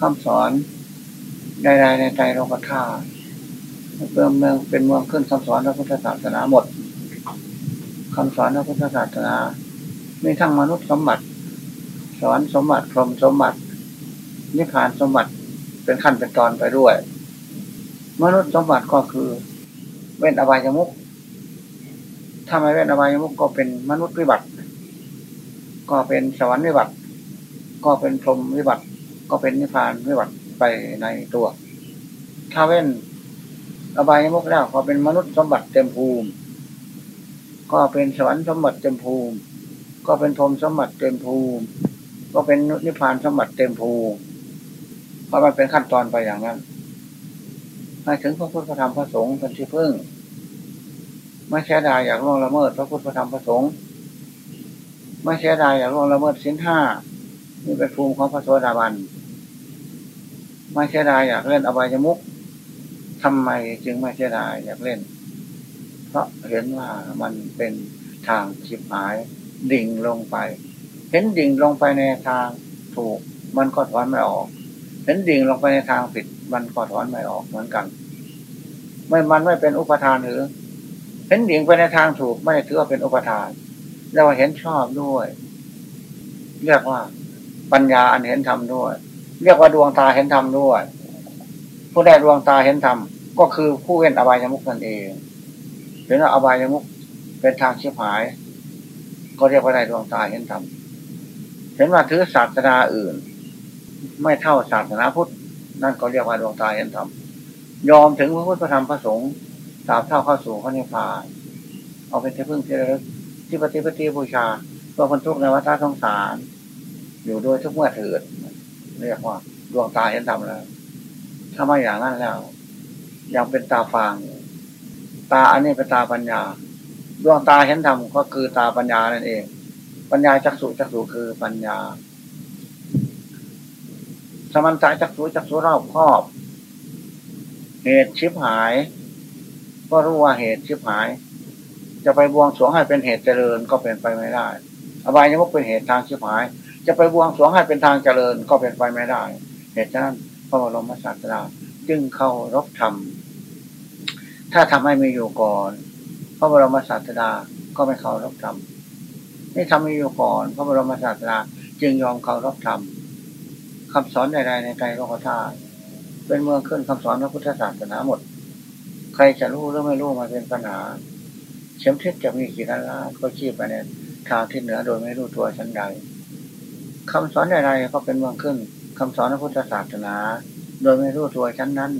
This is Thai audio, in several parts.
คำสอนใดๆในใจโลกธาตุเมืองเมืองเป็นเมืองขึ้นคำสอนพระพุทธศาสนาหมดคำสอนพระพุทธศาสนามีทั้งมนุษย์สมบัติ สอนสมบัติพรหมสมบัติ นิพพานสมบัติเป็นขั้นเป็นตอนไปด้วย มนุษย์สมบัติก็คือ เว้นอบายมุกถ้าไม่เว้นอบายมุกก็เป็นมนุษย์วิบัติ ก็เป็นสวรรค์วิบัติ ก็เป็นพรหมวิบัติ ก็เป็นนิพพานวิบัติไปในตัว ถ้าเว้นอบายมุกแล้วก็เป็นมนุษย์สมบัติเต็มภูมิ ก็เป็นสวรรค์สมบัติเต็มภูมิ ก็เป็นพรมสมบัติเต็มภูมิ ก็เป็นนิพพานสมบัติเต็มภูมิเพราะมันเป็นขั้นตอนไปอย่างนั้นให้ถึงพระพุทธธรรมพระสงฆ์เป็นที่พึ่งไม่เสียดายอยากล่วงละเมิดพระพุทธธรรมพระสงฆ์ไม่เสียดายอยากล่วงละเมิดสินห้านี่เป็นภูมิของพระโสดาบัน ไม่เสียดายอยากเล่นอบายมุกทำไมจึงไม่เสียดายอยากเล่น เพราะเห็นว่ามันเป็นทางชิบหาย ดิ่งลงไป เห็นดิ่งลงไปในทางถูก มันก็ถอนไม่ออก เห็นดิ่งลงไปในทางผิด มันก็ถอนไม่ออกเหมือนกัน ไม่มันไม่เป็นอุปทานหรือ เห็นดิ่งไปในทางถูก ไม่ถือว่าเป็นอุปทานแล้วเห็นชอบด้วย เรียกว่าปัญญาอันเห็นธรรมด้วย เรียกว่าดวงตาเห็นธรรมด้วย ผู้ได้ดวงตาเห็นธรรมก็คือผู้เว้นอบายมุกนั่นเองเห็นว่าอบายมุกเป็นทางเชียบหาย ก็เรียกว่าได้ดวงตาเห็นธรรมเห็นว่าถือศาสนาอื่น ไม่เท่าศาสนาพุทธนั่นก็เรียกว่าดวงตาเห็นธรรมยอมถึงพระพุทธธรรมพระสงฆ์ตามเท่าเข้าสู่พระนิพพาน เอาเป็นที่พึ่งที่ระลึกที่ปฏิปฏิบูชาเพื่อคนทุกข์ในวัฏสงสาร อยู่โดยทุกเมื่อเถิด เรียกว่าดวงตาเห็นธรรมแล้ว ถ้าไม่อย่างนั้นแล้ว ยังเป็นตาฟาง ตาอันนี้เป็นตาปัญญา ดวงตาเห็นธรรมก็คือตาปัญญานั่นเอง ปัญญาจักสุจักสุคือปัญญา สมันตาจักสุจักสุรอบครอบ เหตุชิบหาย ก็รู้ว่าเหตุชิบหาย จะไปบวงสรวงให้เป็นเหตุเจริญก็เป็นไปไม่ได้อบายยมุกเป็นเหตุทางชิบหาย จะไปบวงสรวงให้เป็นทางเจริญก็เป็นไปไม่ได้ เหตุฉะนั้นพระบรมศาสดาจึงเข้ารบธรรม ถ้าทำให้มีอยู่ก่อน พระบรมศาสดาก็ไม่เข้ารบธรรมนี่ทำมีอยู่ก่อน พระบรมศาสดาจึงยอมเข้ารบธรรมคำสอนใดๆในใจโลกธาตุเป็นเมืองขึ้นคำสอนพระพุทธศาสนาหมด ใครจะรู้หรือไม่รู้มาเป็นปัญหาเข็มทิศจะมีกี่ล้านล้านก็ชี้ไปในทางที่เหนือโดยไม่รู้ตัวชั้นใด คำสอนใดๆก็เป็นเมืองขึ้นคำสอนพระพุทธศาสนา โดยไม่รู้ตัวชั้นนั้น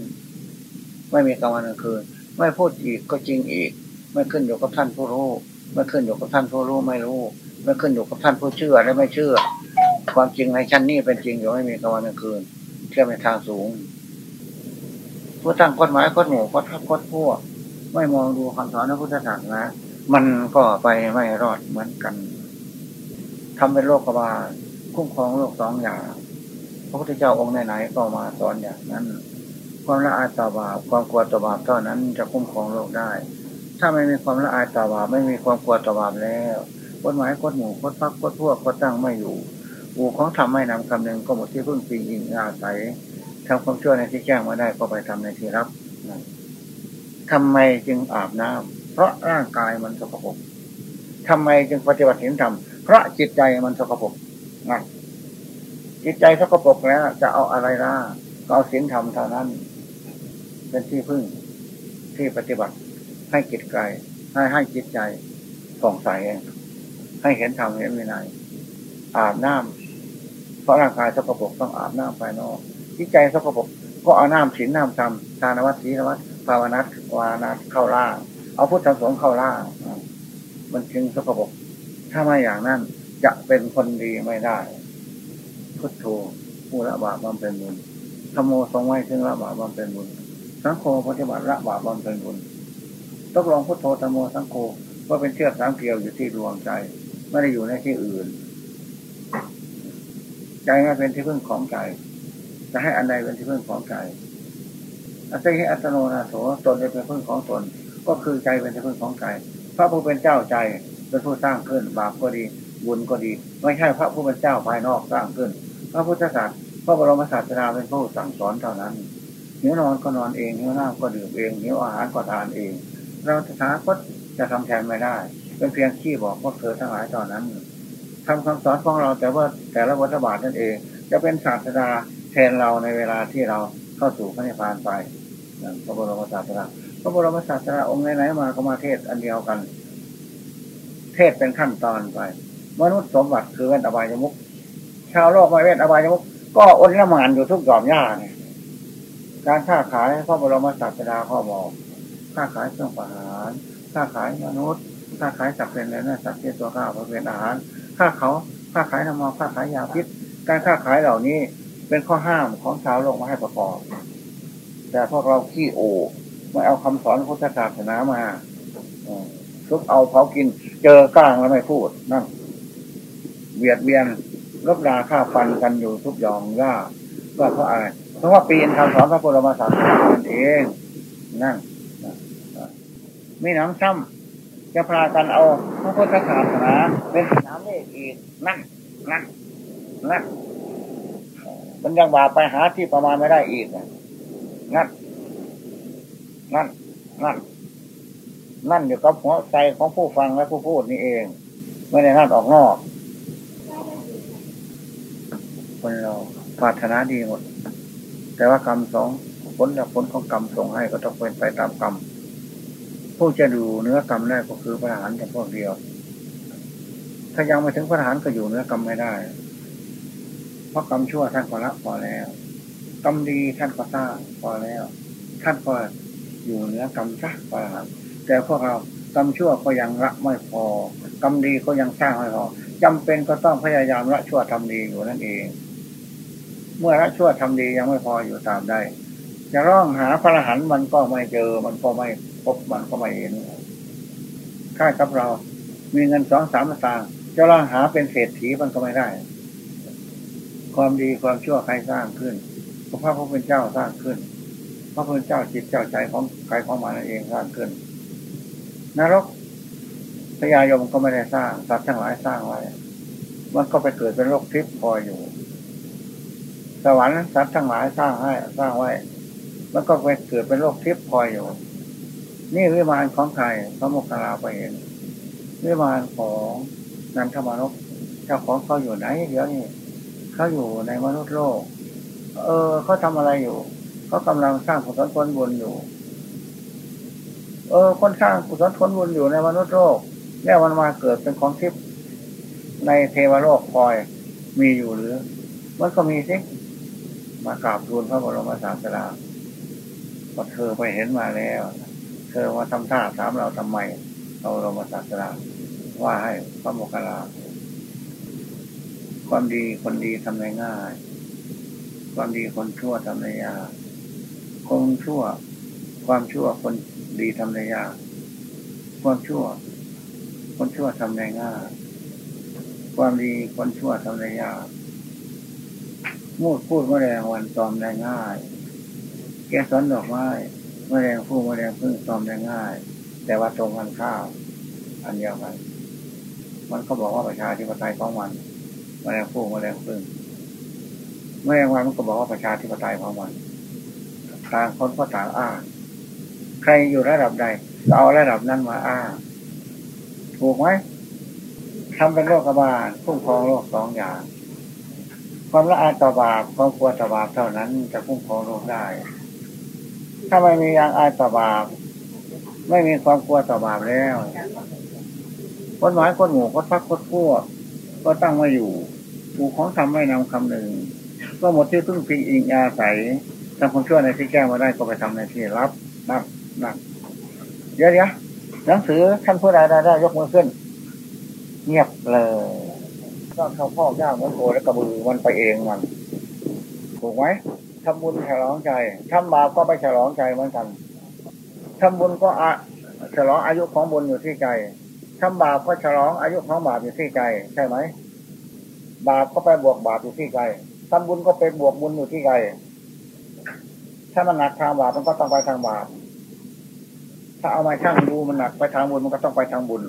ไม่มีกลางวันกลางคืน ไม่พูดอีกก็จริงอีก ไม่ขึ้นอยู่กับท่านผู้รู้ ไม่ขึ้นอยู่กับท่านผู้รู้ไม่รู้ ไม่ขึ้นอยู่กับท่านผู้เชื่อและไม่เชื่อ ความจริงในชั้นนี้เป็นจริงอยู่ไม่มีกลางวันกลางคืนเทียบในทางสูงผู้ตั้งกฎหมายกฎหมู่กฎทับกฎพวก ไม่มองดูคำสอนพระพุทธศาสนา มันก็ไปไม่รอดเหมือนกันทำเป็นโลกกบาล คุ้มครองโลกสองอย่างพระพุทธเจ้าองค์ไหนๆก็มาสอนอย่างนั้น ความละอายต่อบาปความกลัวต่อบาปเท่านั้นจะคุ้มครองโลกได้ ถ้าไม่มีความละอายต่อบาปไม่มีความกลัวต่อบาปแล้วกฎหมายกฎหมู่กฎพักกฎพวกกฎตั้งไม่อยู่อูของทำไม่นำคำหนึ่งก็หมดที่พึ่งปีอิงอาศัยทำความชั่วในที่แจ้งมาได้ก็ไปทำในที่รับทำไมจึงอาบน้ำเพราะร่างกายมันสกปรกทำไมจึงปฏิบัติศีลธรรมเพราะจิตใจมันสกปรก นั่นจิตใจสกปรกแล้ว จะเอาอะไรล่ะก็เอาศีลธรรมเท่านั้น เป็นที่พึ่งที่ปฏิบัติ ให้จิตใจให้ให้จิตใจส่องใสเองให้เห็นธรรมเห็นวินัยอาบน้ำเพราะร่างกายสกปรกต้องอาบน้ำภายนอกจิตใจสกปรกก็เอาน้ำศีลน้ำธรรมทานวัตถีนวัตภาวนาวานาเข้าล่าเอาพุทธสงฆ์เข้าล่ามันจึงสกปรกถ้าไม่อย่างนั้น จะเป็นคนดีไม่ได้ พุทโธผู้ละบาปบำเพ็ญบุญธรรมโมทรงไว้ซึ่งละบาปบำเพ็ญบุญ สังโฆปฏิบัติละบาปบำเพ็ญบุญต้องลองพุทโธธรรมโมสังโฆว่าเป็นเชือกสามเกลียวอยู่ที่ดวงใจ ไม่ได้อยู่ในที่อื่น ใจไม่เป็นที่พึ่งของใจ จะให้อันใดเป็นที่พึ่งของใจอัตหิอัตโนนาโถตนเป็นพึ่งของตน ก็คือใจเป็นที่พึ่งของใจพระผู้เป็นเจ้าใจเป็นผู้สร้างขึ้นบาปก็ดี บุญก็ดี ไม่ใช่พระผู้เป็นเจ้าภายนอกสร้างขึ้น พระพุทธศาสพระบรมศาสดาเป็นผู้สั่งสอนเท่านั้นหิวนอนก็นอนเองหิวน้ำก็ดื่มเองหิวอาหารก็ทานเอง เราตถาคตจะทำแทนไม่ได้ เป็นเพียงขี้บอกพวกเธอทั้งหลายตอนนั้นทำคำสอนของเราแต่ว่าแต่ละวัฏบาทนั่นเอง จะเป็นศาสดาแทนเราในเวลาที่เราเข้าสู่พระนิพพานไปพระบรมศาสดาพระบรมศาสดาองค์ไหนๆมาก็มาเทศอันเดียวกัน เทศเป็นขั้นตอนไป มนุษย์สมบัติคือเวทอบายมุกชาวโลกไม่เวทอบายมุกก็อดละมานอยู่ทุกหย่อมย่าเนี่ยการค้าขายพระบรมศาสดาข้อบอกค้าขายเครื่องประหารค้าขายมนุษย์ค้าขายสัตว์เป็นเลยนะสัตว์เป็นตัวข้าวเป็นอาหารค้าเขาค้าขายน้ำมันค้าขายยาพิษ การค้าขายเหล่านี้เป็นข้อห้ามของชาวโลกมาให้ประกอบ แต่พวกเราขี้โอไม่เอาคำสอนพุทธศาสนามาทุกเอาเผากิน เจอกลางแล้วไม่พูดนั่ง เบียดเบียนลบราค่าฟันกันอยู่ทุกยองย่าก็เพราะอะไรเพราะว่าปีนคำสอนพระพุทธมาสานานั่นเองนั่งไม่น้ำซ้ำจะพากันเอาพระพุทธศาสนาเป็นสนามเลขอีกนั่นนั่นนั่นมันยังบาไปหาที่ประมาณไม่ได้อีกนั่นนั่นนั่นนั่นอยู่กับหัวใจของผู้ฟังและผู้พูดนี่เอง ไม่ได้นั่นออกนอก คนเราปรารถนาดีหมด แต่ว่ากรรมสองผลและผลของกรรมส่งให้ก็ต้องเป็นไปตามกรรมผู้จะดูเนื้อกรรมได้ก็คือพระอรหันแต่พวกเดียว ถ้ายังไม่ถึงพระอรหันก็อยู่เนื้อกรรมไม่ได้ เพราะกรรมชั่วท่านก็ละพอแล้วกรรมดีท่านก็สร้างพอแล้ว ท่านก็อยู่เนื้อกรรมซะพระอรหันต์แต่พวกเรากรรมชั่วก็ยังละไม่พอกรรมดีก็ยังสร้างไม่พอจำเป็นก็ต้องพยายามละชั่วทำดีอยู่นั่นเอง เมื่อละชั่วทำดียังไม่พออยู่ตามได้ จะร้องหาพระรหันมันก็ไม่เจอ มันก็ไม่พบมันก็ไม่เห็นค่ากับเรา มีเงินสองสามตางจะร้องหาเป็นเศรษฐีมันก็ไม่ได้ ความดีความชั่วใครสร้างขึ้นพระพระพุทธเจ้าสร้างขึ้น พระพุทธเจ้าจิตเจ้าใจของใครของมันเองสร้างขึ้นนรกพญายมก็ไม่ได้สร้างสัตว์ทั้งหลายสร้างไว้ มันก็ไปเกิดเป็นโรคทิพย์พออยู่ สวรรค์สัตว์ทั้งหลายสร้างให้สร้างไว้ แล้วก็ไปเกิดเป็นโลกทิพย์พออยู่ นี่วิมานของใครพระโมคคัลลาไปเห็นวิมานของนันทมนุษย์เจ้าของเขาอยู่ไหนเดี๋ยวนี้เขาอยู่ในมนุษย์โลก เออเขาทาอะไรอยู่เขากำลังสร้างกุศลผลบุญอยู่ เออ คนสร้างกุศลผลบุญอยู่ในมนุษย์โลกแล้วมันมาเกิดเป็นของทิพย์ในเทวโลกคอยมีอยู่หรือ มันก็มีสิ มากราบทูลพระบรมศาสดาพอเธอไปเห็นมาแล้ว เธอมาทำท่าถามเราทำไมเราบรมศาสดาว่าให้พระโมคคัลลาความดีคนดีทำได้ง่าย ความดีคนชั่วทำได้ยากคนชั่ว ความชั่วคนดีทำได้ยากความชั่ว คนชั่วทำได้ง่าย ความดีคนชั่วทำได้ยาก มูดพูดมะแรงวันตอมได้ง่าย แกสอนดอกไม้มะแรงพูดมะแรงพึ่งตอมได้ง่าย แต่ว่าตรงกันข้าว อันเดียวกันมันก็บอกว่าประชาธิปไตยของมันมะแรงพูดมะแรงพึ่งมะแรงวันมันก็บอกว่าประชาธิปไตยของมันต่างคนก็ต่างอ้างใครอยู่ระดับใดเอาระดับนั้นมาอ้างถูกไหมทำเป็นโรคบาลคุ้มครองโรคสองอย่าง ความละอายต่อบาปความกลัวต่อบาปเท่านั้นจะคุ้มครองโลกได้ ถ้าไม่มียังอายต่อบาป ไม่มีความกลัวต่อบาปแล้วคนหมายคนหมู่คนพักคนพวกก็ตั้งมาอยู่ถูกของทำไม่นำคำหนึ่งก็หมดที่พึ่งพิงอิงอาศัยทำความชั่วในที่แก้มาได้ก็ไปทำในที่รับนักนักเยวเดี๋ยวหนังสือท่านผู้ใดได้ได้ยกมือขึ้น เงียบเลย ก็เข้าพ่อยากมันโกและกระบือมันไปเองมัน ถูกไหมทำบุญฉลองใจทำบาปก็ไปฉลองใจเหมือนกันทำบุญก็อะฉลองอายุของบุญอยู่ที่ใจทำบาปก็ฉลองอายุของบาปอยู่ที่ใจ ใช่ไหมบาปก็ไปบวกบาปอยู่ที่ใจทำบุญก็ไปบวกบุญอยู่ที่ใจถ้ามันหนักทางบาปมันก็ต้องไปทางบาปถ้าเอามาช่างดูมันหนักไปทางบุญมันก็ต้องไปทางบุญ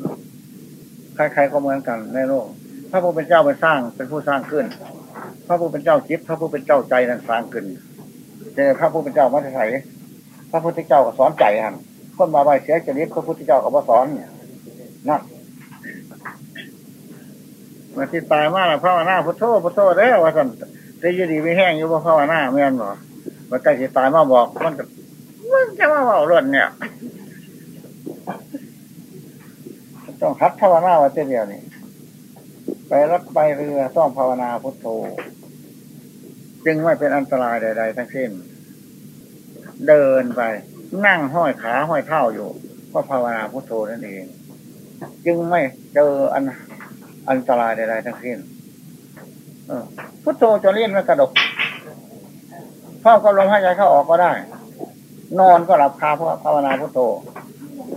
ใครๆก็เหมือนกันในโลก พระพุทธเจ้าเป็นสร้างเป็นผู้สร้างขึ้น พระผู้เป็นเจ้าจิตพระผู้เป็นเจ้าใจนั่นสร้างขึ้นเจอพระผู้เป็นเจ้ามาใส่พระพุทธเจ้าก็สอนใจอันคนมาใบเสียจริตพระพุทธเจ้าก็มาสอนเนี่ยนั่นมาที่ตายมากพระวนาพุทโธพุทโธเด้อว่าสันจะยืดีไม่แห้งอยู่ว่าพระวนาไม่อันหรอมาใกล้ที่ตายมาบอกมันก็มันจะมาเบาเรื่องเนี่ย ต้องคัดภาวนาไว้เดียวนี่ ไปรถไปเรือต้องภาวนาพุทโธ จึงไม่เป็นอันตรายใด ๆ ทั้งสิ้น เดินไป นั่งห้อยขาห้อยเท้าอยู่ ก็ภาวนาพุทโธนั่นเอง จึงไม่เจออันอันตรายใดๆทั้งสิ้นพุทโธจะเลี่ยนไม่กระดกเข้าก็ลมหายใจเข้าออกก็ได้ นอนก็หลับคาเพราะภาวนาพุทโธ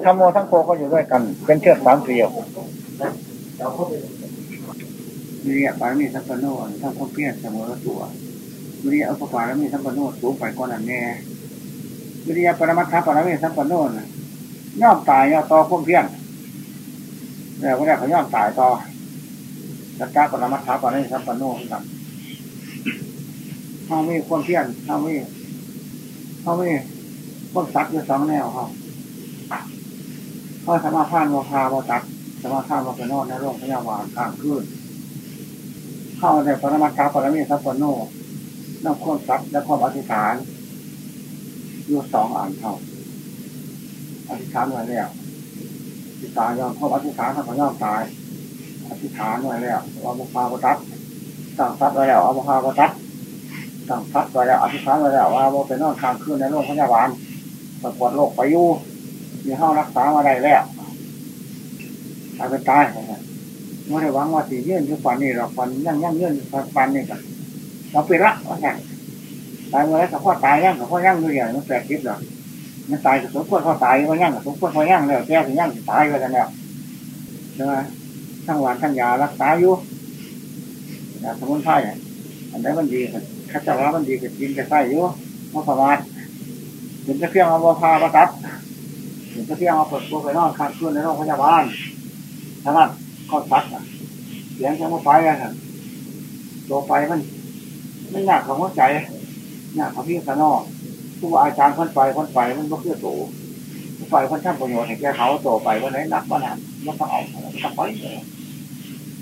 ธรรมโมทั้งโคก็อยู่ด้วยกัน เป็นเชือกสามเกลียว วิริยะปารมีสัมปันโนทั้งความเพียรเสมอตัววิริยะอุปปารมีสัมปันโนสูงไปกว่านั้นแน่วิริยะปรมัตถปารมีสัมปันโนย่อมตายย่อต่อความเพียรแล้วก็ได้เขาย่อมตายต่อสัจจะปรมัตถปารมีสัมปันโนครับเขาไม่ความเพียรเขาไม่เขาไม่ความสัตย์อยู่สองแนวเขาเขาสามารถผ่านวาพาวาตัดสามารถผ่านวาไปนอนในโรงพยาบาลกลางคืน เข้าในปรมาจารย์ปรมีสัพพโนน้ำข้นซับและความอธิษฐานอยู่สองอ่านเท่าอธิษฐานไว้แล้วอธิษฐานยอมความอธิษฐานทำให้ยอมตาย อธิษฐานไว้แล้วเอาบุพาปตัดสั่งซัดไว้แล้วเอาบุพาปตัดสั่งซัดไว้แล้วอธิษฐานไว้แล้วว่าโมเป็นนอนค้างคืนในโรงพยาบาลปรากฏโรคไปยู่มีห้ารักษามาได้แล้วตายเป็นตาย ไม่ได้หวังว่าสีเยื่นคือฟันนี่เราฟันยั่งยั่งเยื่นฟันนี่กันเราไปรักว่าไงตายเมื่อไรกับพ่อตายยั่งกับพ่อยั่งด้วยอย่างมันแปลกคิดหรอมันตายกับสมควรพ่อตายก็ยั่งกับสมควรพ่อย่งแล้วแก่ถึงยั่งตายไปกันแล้วใช่ไหมทั้งหวานทั้งยารักษาอยู่ยาสมุนไพรอันนี้มันดีข้าเจ้าว่ามันดีกับกินกับไส้อยู่มันประมาทถึงจะเพียงเอาพาประตัดถึงจะเพียงเอาเปิดตัวไปนอนค้างคืนในโรงพยาบาลทั้งนั้น ข้อซัดอะเสียงจะมาไฟอะตัวไฟมันไม่ยากของหัวใจยากของพี่สนอผู้อาจารย์คนไฟคนไฟมันก็เพื่อโตไฟคนท่านประโยชน์ให้แกเขาโตไปวันไหนนักวันนั้นมันต้องเอาต้องไป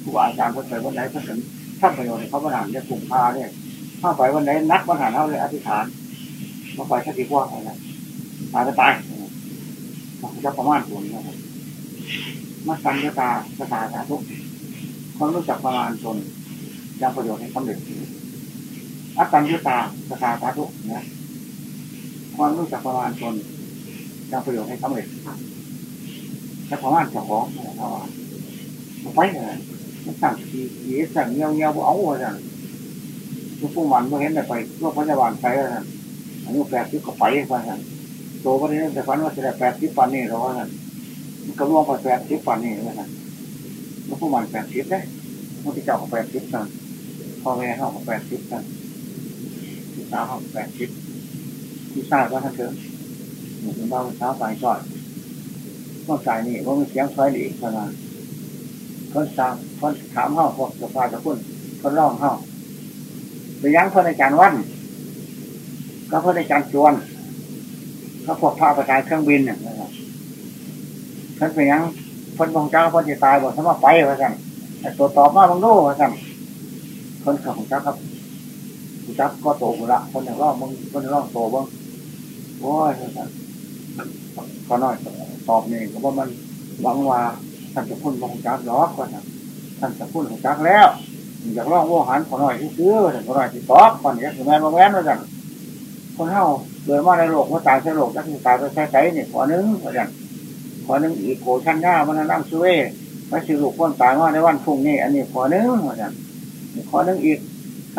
ผู้อาจารย์คนไฟวันไหนคนถึงท่านประโยชน์ให้เขาวันนั้นเนี่ยกลุ่มพาเนี่ยถ้าไปวันไหนนักวันนั้นเขาเลยอธิษฐานมาไปชักดีกว่าอะไรตายก็ตายจะประมาณตัวนี้ครับ มาสัญญาตาสตาสาทุกความรู้จักประมาณตนยังประโยชน์ให้สำเร็จอัตตัญญาตาสตาสาทุกนะความรู้จักประมาณตนยังประโยชน์ให้สำเร็จและประมาณเจ้าของเราไปเลยมันสั่งทีทีสั่งเงี้ยวเงี้ยวเอาอะไรสั่งผู้มันเมื่อเห็นไปโรคพยาบาลไปแล้วอายุแปดสิบก็ไปไปสั่งโตก็ได้แต่ฝันว่าจะได้แปดสิบปันนี่เราว่าสั่ง ก็ร่วงไปแปดสิบปันนี่เลยนะแล้วผู้มันแปดสิบได้ผู้ที่เจ้าก็แปดสิบสั่งพ่อแม่เขาก็แปดสิบสั่งพี่สาวเขาแปดสิบพี่ชายก็ท่านเถอะหนุ่มบ้าเช้าไปก่อนต้องใจนี่ว่ามันเสียงไฟดีขนาดคนสามคนถามเขาพวกสภาจะพุ่นคนร้องเขาไปยังคนในจานวันก็คนในจานจวนเขาพวกพาประจายเครื่องบินเนี่ยนะครับ ท่นไปยังคนของเจ้าคนจะตายบอกสมมาไปว่าสั่งแต่ตัวตอบมาบางโลว่าสั่งคนขับของเจ้าครับจักก็โตหมดละคนอย่างร่องมึงคนอย่างร่องโตบ้างโอ้ยว่าสั่งก็น้อยตอบนี่ก็ว่ามันหวังว่าท่านจะพุ่นของจักหรอกว่าสั่งท่านจะพุ่นของจักแล้วอยากร่องว่าหันขอหน่อยที่ซื้อแต่ขอหน่อยที่ตอบก่อนนี้ถึงแม้มาแว้นว่าสั่งคนเฮาเดินมาในโลกว่าตายใช่โลกจักตายไปใช้ใช้เนี่ยขอนึงว่าสั่ง ขอนึงอีกโกชันหน้ามันนั่งช่วยมาสิลูกคนตายว่าในวันพรุ่งนี้ อันนี้ขอนึงว่าสั่งขอนึงอีก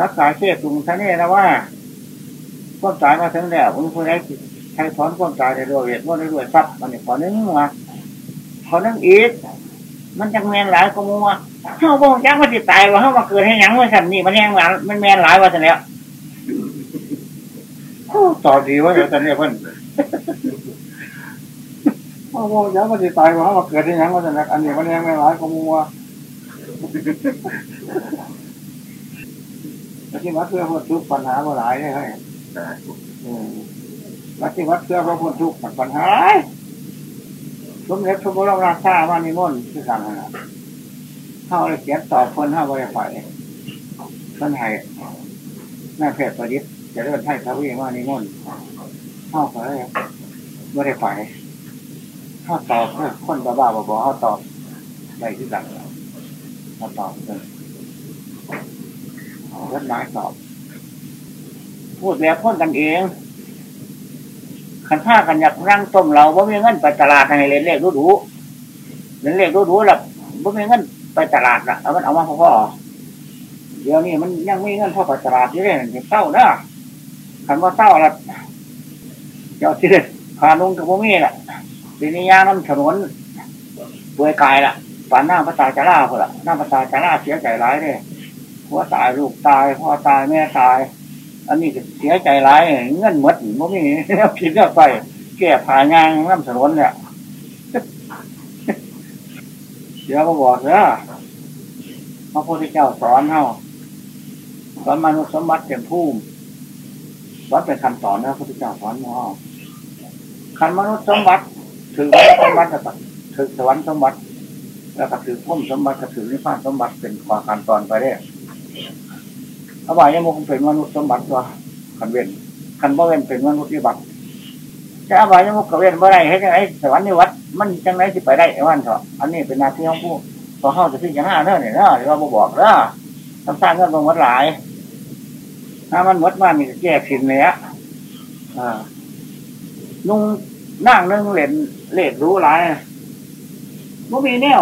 รักษาเชื่อตุงท่านนะว่าความตายมาถึงแล้วคุณผู้ใดใช้ถอนความตายในด้วยเวทว่าในด้วยทรัพย์มันนี่ขอนึงมาขอนึงอีกมันจังแมนหลายก็มัวเฮาบอกจังว่าจิตตายว่าเฮามาเกิดให้ยังว่าสันนี่มันแยังหลายมันแมนหลายว่าสันแล้วตอบดีว่าเดี๋ยวสันเนี่ยเพิ่น เฮาบอกจังว่าจิตายว่ามาเกิดให้ยังว่าสันแล้วอันนี้มันแยังแมนหลายก็มัวปฏิวัติเพื่อพ้นทุกปัญหาบ่หลายเลยให้ปฏิวัติเพื่อพ้นทุกปัญหาสมเด็จพระบรมราชามานิมนต์คือกันนะเข้าเลยเขียนตอบคนเข้าบริฝ่ายท่านไทยแม่เพจประดิษฐ์จะเริ่มให้พระวิมานิมนต์เข้าไปบริฝ่าย ถ้าตอบคนบ้าบ้าบอเขาตอบได้ที่ดังเขาตอบเลยรถไม้ตอบ พูดแล้วพ้นกันเองขันท่ากันอยากร่งต้มเราว่ามีเงินไปตลาดให้เล่นเลขรู้ดูเล่นเลขรู้ดูหลับว่ามีเงินไปตลาดละเอามันเอามาพ่อเดี๋ยวนี้มันยังไม่เงินพ่อไปตลาดที่เล่นเศร้าเนะขันว่าเศร้าละเจ้าที่พาลุงกับพ่อมีละ ทีนี้ย่างน้ำถนนป่วยกายละป่านหน้าพระตาจะล่าเพื่อละหน้าพระตาจะล่าเสียใจร้ายเลยพ่อตายลูกตายพ่อตายแม่ตาย อันนี้เสียใจร้ายเงินมดมันไม่มีผิดเรื่องไปแก้ผ่ายางน้ำสนนเนี่ยเดี๋ยวมาบอกเนอะพระพุทธเจ้าสอนเฮาสอนมนุษย์สมบัติเต็มภูมิสอนเป็นคำสอนนะพระพุทธเจ้าสอนเฮาคันมนุษย์สมบัติ ถือสมบัติกับถือสวรรค์สมบัติ แล้วก็ถือพุ่มสมบัติก็ถือนิพพานสมบัติเป็นความการตอนไปได้อบายยมุกเป็นมนุษย์สมบัติตัวขันเว้นขันบ่เว้นเป็นมนุษย์วิบัติแต่อบายยมุกกับเว้นเมื่อไรให้จังไงสวรรค์นิวัดมันจังไรที่ไปได้ไอ้วันเถอะอันนี้เป็นนาที่ของผู้พอเข้าจะพิจารณาเนอะเนี่ยเนอะหรือว่าบ่บอกเนอะทำสร้างเงินลงวัดหลาย ถ้ามันวัดมานี่แก้ผิดเลยอะนุ่ง นั่งนึ่งเล่นเล่นรู้หลายมันมีแนว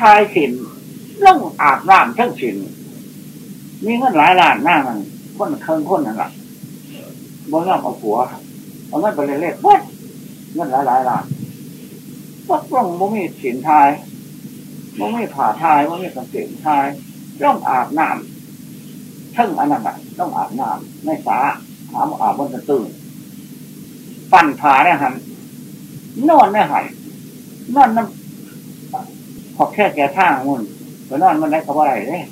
ทายสินล่องอาบน้ำทั้งสินมีเงินหลายล้านหน้ามันคนเคิงคนนั่นแหละบ่ยอมเอาผัวเอาเงินไปเล่นๆวัดเงินหลายหลายล้านวัดร่องบ่มีสินทายบ่มีผ่าทายบ่มีกางเกงทายต้องอาบน้ำทั้งอันนั้นอะต้องอาบน้ำไม่สาอาบอาบบนตะตื่น ปั่นผาเนี่ยหันนอนเนี่ยหันนอนน้ำพอแค่แก่ท่ามุนไปนอนมันได้กับอะไรเนี่ย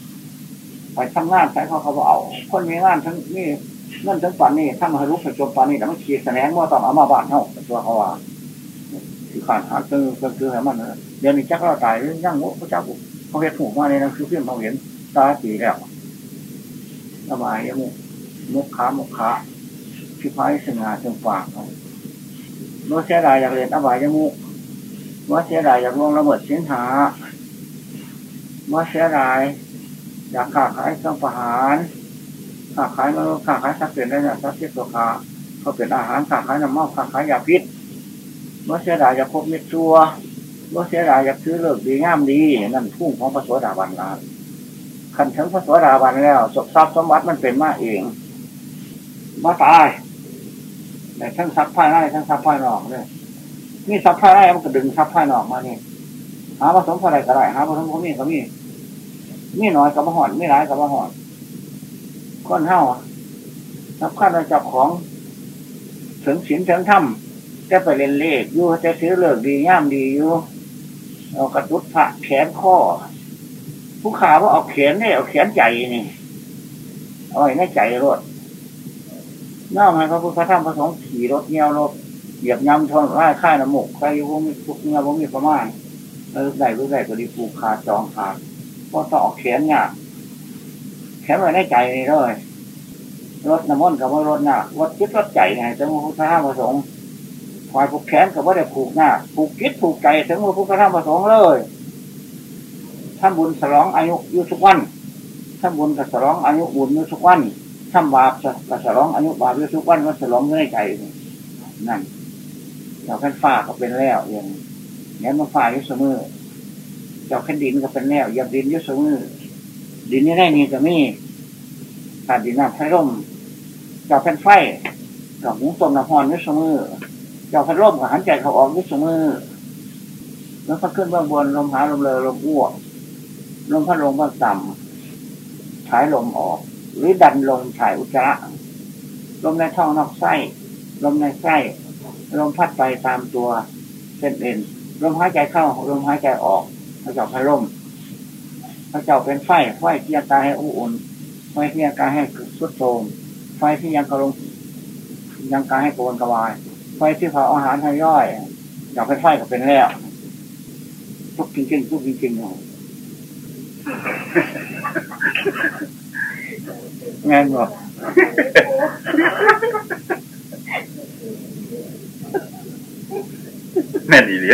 ไปทำงานใช้เขาเขาเอา คนมีงานทั้งนี่เงินทั้งปันนี่ทำให้รู้ประจบปันนี่แต่มันขีดแสดงว่าต้องเอามาบ้านเท่าตัวเขาว่าคือขาดหาคือคือให้มันเดี๋ยวนี้จักเราตายย่างโง่พระเจ้าเขาเห็นหูมาในนั้นคือเพื่อนเขาเห็นตาตีแล้วสบายยมุกมุกขามุกขาพิพายสง่าเชิงฝากเขา เมื่อเสียดายอยากเรียนอบายยมุกเมื่อเสียดายอยากลวงระเบิดเส้นหาเมื่อเสียดายอยากขาขายเครื่องประหารขาขายมนุษย์ขาขายสัตว์เป็นได้เนี่ยสัตว์ที่ตัวขาเขาเป็นอาหารขาขายน้ำมันขาขายยาพิษเมื่อเสียดายอยากพบมิตรตัวเมื่อเสียดายอยากซื้อเลิกดีงามดีนั่นพุ่งของพระสวสดาบันลาขันถึงพระสวสดาบันแล้วศพทรัพย์สมบัติมันเป็นมาเองมาตาย แต่ทั้งทรัพย์ภายในทั้งทรัพย์ภายนอกเลยนี่ทรัพย์ภายในมันก็ดึงทรัพย์ภายนอกมานี่หาผสมอะไรก็ได้หาผสมพวกนี้ก็มีมีน้อยกับมะหอนมีหลายกับมะหอนก้อนเท่านับขั้นจับของถึงศีลถึงธรรมจะไปเล่นเลขอยู่จะซื้อเลิกดีย่ามดีอยู่เอากระตุดผักแขนข้อผู้ขาว่าเอาแขนเนี่ยเอาแขนใจนี่เอาไว้ในใจรถ น่าไหมพระพุทธธรรมพระสงฆ์ขี่รถเงี้ยวรถเหยียบย้ำทนไล่ค่ายน้ำหมกใครวงมีทุกเงี้ยวงมีประมาณเออได้รู้ได้ก็ดีผูกขาดจองขาดก็ต้องออกแขนเนี่ยแขนไว้ในใจนี่เลยรถน้ำมันกับว่ารถหน้ารถคิดรถใจไงถึงพระพุทธธรรมประสงค์ควายผูกแขนกับว่าได้ผูกหน้าผูกคิดผูกใจถึงพระพุทธธรรมประสงค์เลยท่านบุญสลองอายุยุทุกวันท่านบุญกับสลองอายุบุญยุทุกวัน ท่านบาปกับสลองอายุบาปยุทุกวันมันสลองในใจนั่นเราแค่ฟ้าก็เป็นแล้วอย่างนี้มันฟ้าอยู่เสมอเจ้าแผ่นดินก็เป็นแนวยับดินยุสมือดินนี่ได้นี่ก็มีขาดดินน้ำไฟร่มเจ้าแผ่นไฟดอกมุ้งต้มน้ำหอนยุสมือเจ้าแผ่นร่มก็หันใจเขาออกยุสมือแล้วก็ขึ้นเบื้องบนลมหาลมเลอลมอ้วกลมพัดลมพัดต่ำฉายลมออก หรือดันลมฉายอุจจาระลมในท้องนอกไส้ลมในไส้ลมพัดไปตามตัวเส้นเอ็นลมหายใจเข้าลมหายใจออกพระเจ้าพระร่มพระเจ้าเป็นไฟไฟเกียร์ตายให้อุ่นไฟที่ยังกายให้สุดโทมไฟที่ยังกระลงยังกายให้โกนกระวาย ไฟที่เผาอาหารให้ย่อยอยากไปไฟก็เป็นแล้วทุกจริงๆทุกจริงๆาะงานบอกแม่ดีเลย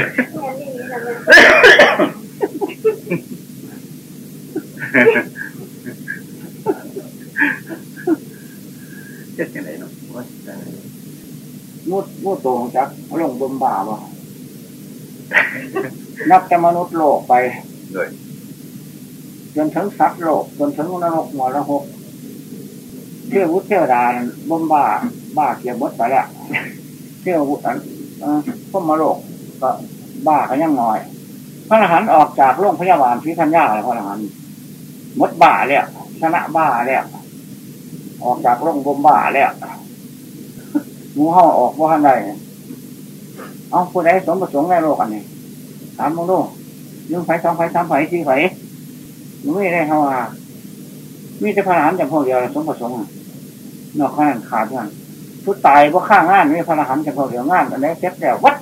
เจ็ดยังไงเนาะว่าจะมุดมุดตัวของจักเอาลงบนบ่าบ่นับแต่มนุษย์โลกไปโดยจนถึงสัตว์โลกจนถึงนรกหมอระหก เที่ยววุฒิเที่ยวดานบ่มบ้า บ้าเกียบมดไปแล้วเที่ยววุฒิอันเอ่อพวกมาโลกก็บ้าก็ยังน้อย พระอรหันต์ออกจากโรงพยาบาลพิทัญญาเลยพระอรหันต์มดบ้าแล้วชนะบ้าแล้วออกจากโรงบ่มบ้าแล้วหมูเห่าออกว่าทันใดเอาผู้ใดสมประสงค์ในโลกอันนี้ถามมึงดูยืมไฟสองไฟสามไฟสี่ไฟมันไม่ได้เขาว่ามีแต่พระอรหันต์จำพวกเดียวสมประสงค์ นอกข้างขาดกันผู้ตายเพราะข้างงานไม่พระรหันต์จำพวกเดียวงานอันไหนเจ็บแล้ววัด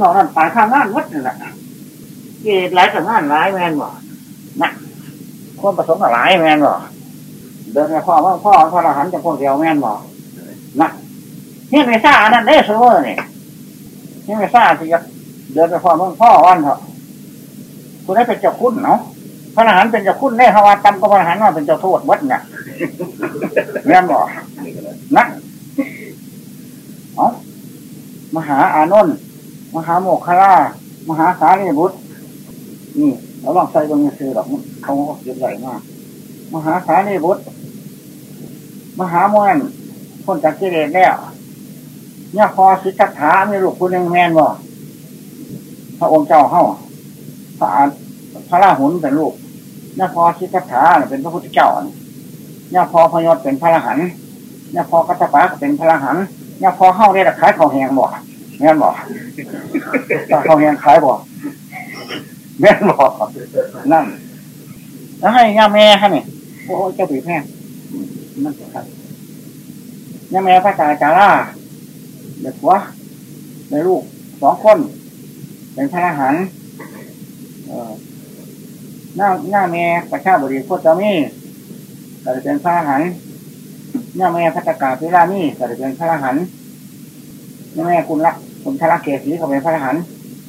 นอกนั้นตายข้างงานวัดนั่นแหละเกศหลายกับงานหลายแมนบ่นะความประสงค์กับหลายแมนบ่เดินไปพ่อว่าพ่อพระรหันต์จำพวกเดียวแมนบ่นะเฮียไม่ทราอันนั้นได้เสมอนี่ยเฮียไม่ทราบที่จะเดินไปพ่อเมื่อพ่อวันเถอะคุณได้เป็นเจ้าคุณเนาะพระอรหันต์เป็นเจ้าคุณได้ฮาวาตำก็พระอรหันต์ว่าเป็นเจ้าโทษวัดเนี่ย แม่นบอกนะเอามหาอานนท์มหาโมคคลามหาสารีบุตรนี่เราลองใส่ตรงนี้ซื้อหรอกเขาเยอะใหญ่มาก มหาสารีบุตร มหามวนคนจากกิเลสแล้วเนี่ยพอสิทธัตถามีลูกคุณหนึ่งแมนบอกพระองค์เจ้าเข้าพระอาพระราหุลเป็นลูกเนี่ยพอสิทธัตถาเป็นพระพุทธเจ้าเนี่ ยพอพยศเป็นพระรหันต์เนี่ยพอกัตตปะเป็นพระรหันต์เนี่ยพอเข้าได้แต่ขายของแหงบ่แม่นบ่ตาของแหงขายบ่แม่นบ่นั่นแล้วให้ย่าแม่ฮะนี่โอ้เจ้าปีแม่นั่นครับย่าแม่พระจาจาราเด็กวะในลูกสองคนเป็นพระอรหันเออหน้าหน้าแม่ประชาบดีโคตรมี ก็จะเป็นพระหันต์หน้าแม่พัตกาพิรามีก็จะเป็นพระหันต์หน้าแม่คุณละคุณทละเกศีก็เป็นพระหันต์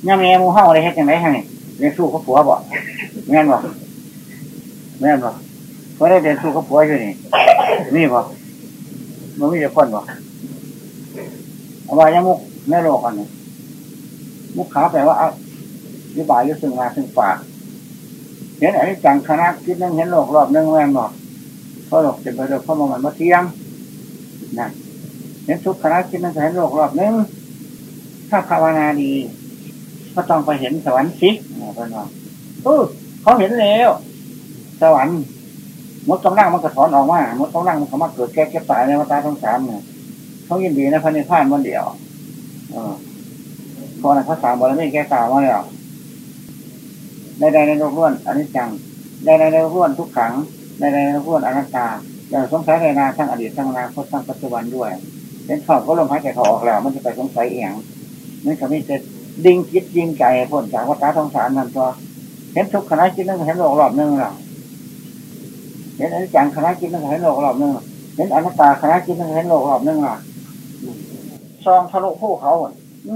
หน้าแม่มูเฮาอะไรเฮ็ดยังไงให้เรียนสู้กับผัวบ่แม่นบ่แม่นบ่เพราะได้เรียนสู้กับผัวอยู่นี่นี่บ่มันไม่จะคนบ่เอาไว้ยังมุกในโลกอันนี้มุกขาแปลว่าอธิบายหรือซึ่งมาซึ่งฝากเห็นไอ้จังคณะคิดนึงเห็นโลกรอบนึงแม่นบอก เพราะโลกจะไปโดยเพราะมันมาเที่ยงนะเห็นทุกคณะคิดนึงเห็นโลกรอบนึงถ้าภาวนาดี ก็ต้องไปเห็นสวรรค์สิเพื่อนว่าเออเขาเห็นแล้ว สวรรค์มดกำลังมันก็ถอนออกมามดกำลังมันก็มาเกิดแก่เก็บตายในวัฏทั้งสามเนี่ยเขายินดีในพระนิพพานวันเดียวเออพระในภาษาบาลีแก่กล่าวมาแล้วใดๆในโลกล้วนอันิจจังใดๆในโลกล้วนทุกขัง ใดๆในโลกล้วนอนัตตาอย่างสงสัยในนาทั้งอดีตทั้งอนาคตทั้งปัจจุบันด้วยเห็นเขาก็ลมหายใจเขาออกแล้ว มันจะไปสงสัยเองนั่นก็ไม่จะดิ่งคิดยิงใจพ้นจากวัฏสงสารนั่นตัวเห็นทุกขณะคิดนึงเห็นโลกรอบนึงแล้วเห็นอนิจจังขณะคิดนึงเห็นโลกรอบนึงเห็นอนัตตาขณะคิดนึงเห็นโลกรอบนึงล่ะซองทะลุภูเขา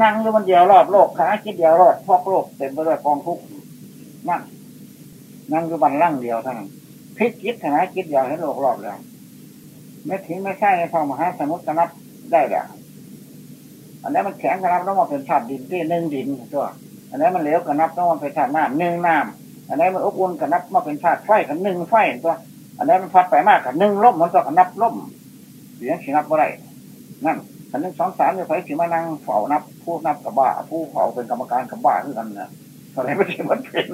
นั่งอยู่มันเดียวรอบโลกขณะคิดเดียวรอดพอกโลกเต็มไปด้วยกองทุกข์นั่งนั่งอยู่บันล่างเดียวเท่านั้น พิจิตนาดจิตอย่างให้โลกรอบแล้วไม่ถึงไม่ใช่ในทางมหาสมุทรนับได้แล้วอันนี้มันแข็งกระนับต้องมาเป็นธาตุดินที่หนึ่งดินตัว อันนี้มันเหลวกระนับต้องมาเป็นธาตุน้ำหนึ่งน้ำอันนี้มันอบอุ่นกระนับมาเป็นธาตุไฟกันหนึ่งไฟตัว อันนี้มันพัดไปมากกับหนึ่งล่มมันก็กระนับล่มเสียงสีนับอะไรนั่นอันนึงสองสามจะไปถึงมานั่งเฝ้านับผู้นับกับบ้าผู้เฝ้าเป็นกรรมการกับบ้าคือกันนะอะไรไม่ใช่มันเป็น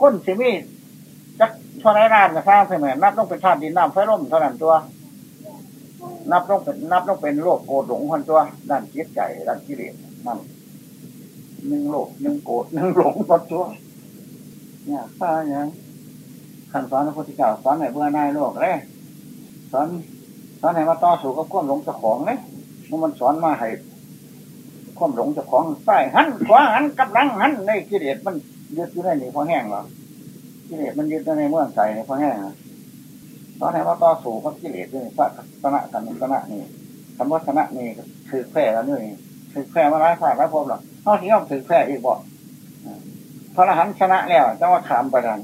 คนสิมีจักช่วไรนานกับสร้างเสมอนับต้องเป็นธาตุดินน้ำไฟร่มเท่านั้นตัว นับต้องเป็นนับต้องเป็นโลกโกรธหลงคนตัวด้านจิตใจด้านกิเลสนั่นหนึ่งโลกหนึ่งโกรธหนึ่งหลงคนตัวเนี่ยข้าเนี่ยขันสอนพระพุทธเจ้าสอนไหนเบื่อนายโลกเลยสอนสอนไหนมาต่อสู้กับความหลงเจ้าของเลยมันสอนมาให้ความหลงเจ้าของใต้หันขวาหันกับหลังหันในกิเลสมัน ยึดอยู่ในนี่พอแห้งหรอกิเลสมันยึดในเมื่อใส่พอแห้งสอนไหนมาต่อสู้กับกิเลสด้วยสัตนะกันตนะนี่คำว่าชนะนี่คือแค่แล้วนี่คือแค่มาไร้ฝ่ายไร้พหรอกนอกจากนี้ถือแค่อีกบ่พระอรหันต์ชนะแล้วจะว่าขามไปดัน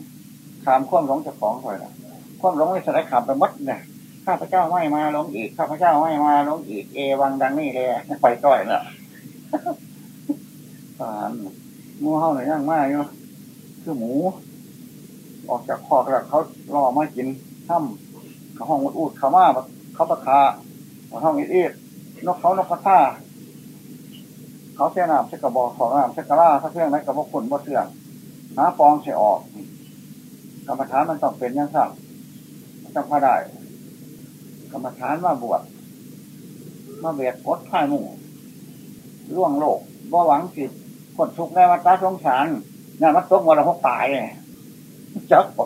ขามความหลงจ้าของไปละความหลงไม่สลายขามไปมดเนี่ยข้าพเจ้าไม่มาหลงอีกข้าพเจ้าไม่มาหลงอีกเอวังดังนี่เลยไปต่อยเนาะสารมูเฮาหน่อยย่งมากอยู่ คือหมู ออกจากคอกแล้วเขาล่อมากินถ้ำเขาห้องอุดขามาเขาตะคาห้องอีดนกเขานกกระท่าเขาเสียน้ำเสกระบอกของน้ำเสกระล่าถ้าเพื่อนนั้นกับพวกคนบ่เสื่อมหาปองเสียออกกรรมฐานมันต้องเป็นยังสั่งต้องมาได้ กรรมฐานมาบวชมาเบียดพดพ่ายหมู่ล่วงโลกบ่หวังจิตคนทุกข์ได้มาตาสงสาร นี่ยมันตกวันละพกตายจักป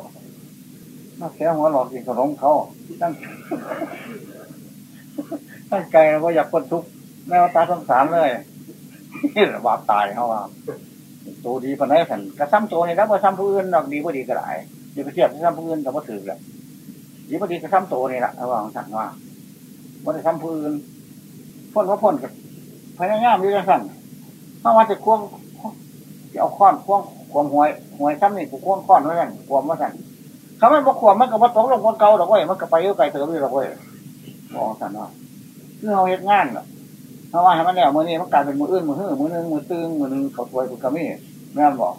มาแค่หัวหลอกกินขนมเขาตั้งตั้งใจว่าอยากคนทุกข์แม่ตาสงสารเลยนี่บาปตายเขาว่าตัวดีปนไหนแผ่นกระซ้ำตัวนี่แล้วมาซ้ำผู้อื่นดอกดีพอดีก็ได้ดีไปเทียบซ้ำผู้อื่นกับว่าถือแหละดีพอดีกระซ้ำตัวนี่แหละระหว่างสั่งว่าว่าจะซ้ำผู้อื่นพ่นว่าพ่นกับพยายามดีกระสั่นถ้าว่าจะควง จะเอาค้อนควงควงหวยหวยซ้ำนี่กูควงค้อนไว้กันควงว่าสั่นเขาไม่บอกควงมันกับว่าตกลงคนเก่าดอกเว้ยมันก็ไปเยอะไกลเติมเลยดอกเว้ยบอกสั่นว่าคือเอาเหตุงานเนาะเพราะว่าให้มันแล้วมือนี้มันกลายเป็นมืออื่นมือหื้อมือนึงมือตึงมือนึงเขาถวยกุกมี่แม่บอก